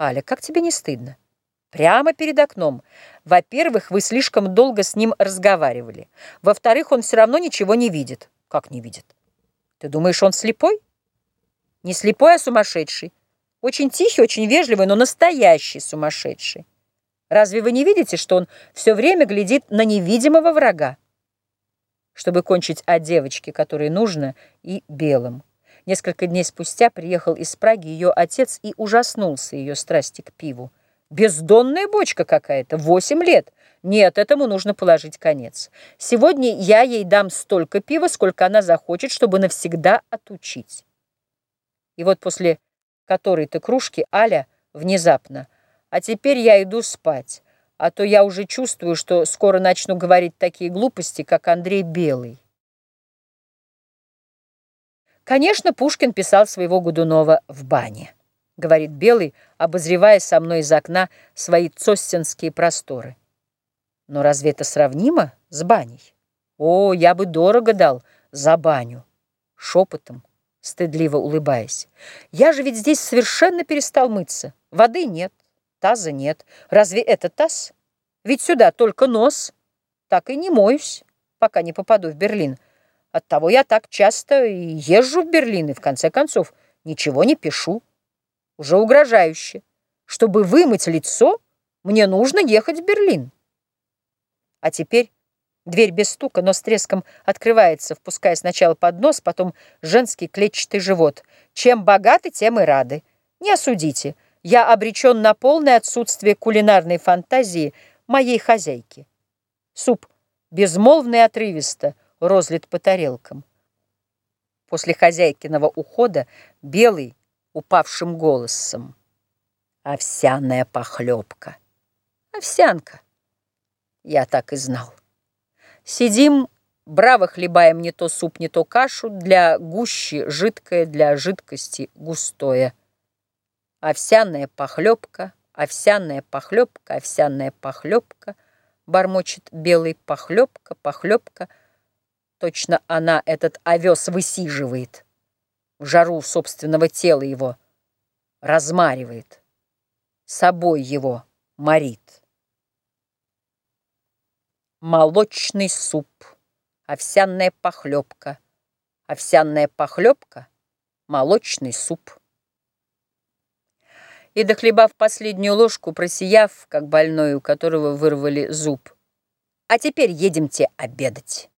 Аля, как тебе не стыдно? Прямо перед окном. Во-первых, вы слишком долго с ним разговаривали. Во-вторых, он все равно ничего не видит. Как не видит? Ты думаешь, он слепой? Не слепой, а сумасшедший. Очень тихий, очень вежливый, но настоящий сумасшедший. Разве вы не видите, что он все время глядит на невидимого врага? Чтобы кончить о девочке, которой нужно, и белом. Несколько дней спустя приехал из Праги ее отец и ужаснулся ее страсти к пиву. Бездонная бочка какая-то, восемь лет. Нет, этому нужно положить конец. Сегодня я ей дам столько пива, сколько она захочет, чтобы навсегда отучить. И вот после которой-то кружки Аля внезапно. А теперь я иду спать, а то я уже чувствую, что скоро начну говорить такие глупости, как Андрей Белый. Конечно, Пушкин писал своего Годунова в бане, говорит Белый, обозревая со мной из окна свои цостинские просторы. Но разве это сравнимо с баней? О, я бы дорого дал за баню. Шепотом, стыдливо улыбаясь. Я же ведь здесь совершенно перестал мыться. Воды нет, таза нет. Разве это таз? Ведь сюда только нос. Так и не моюсь, пока не попаду в Берлин. Оттого я так часто езжу в Берлин и, в конце концов, ничего не пишу. Уже угрожающе. Чтобы вымыть лицо, мне нужно ехать в Берлин. А теперь дверь без стука, но с треском открывается, впуская сначала под нос, потом женский клетчатый живот. Чем богаты, тем и рады. Не осудите. Я обречен на полное отсутствие кулинарной фантазии моей хозяйки. Суп безмолвно и отрывисто – розлит по тарелкам. После хозяйкиного ухода белый упавшим голосом. Овсяная похлебка. Овсянка. Я так и знал. Сидим, браво хлебаем не то суп, не то кашу, для гущи жидкое, для жидкости густое. Овсяная похлебка, овсяная похлебка, овсяная похлебка, бормочет белый похлебка, похлебка — Точно она этот овес высиживает, жару собственного тела его размаривает, собой его морит. Молочный суп, овсяная похлебка, овсяная похлебка, молочный суп. И, дохлебав последнюю ложку, просияв, как больной, у которого вырвали зуб, «А теперь едемте обедать».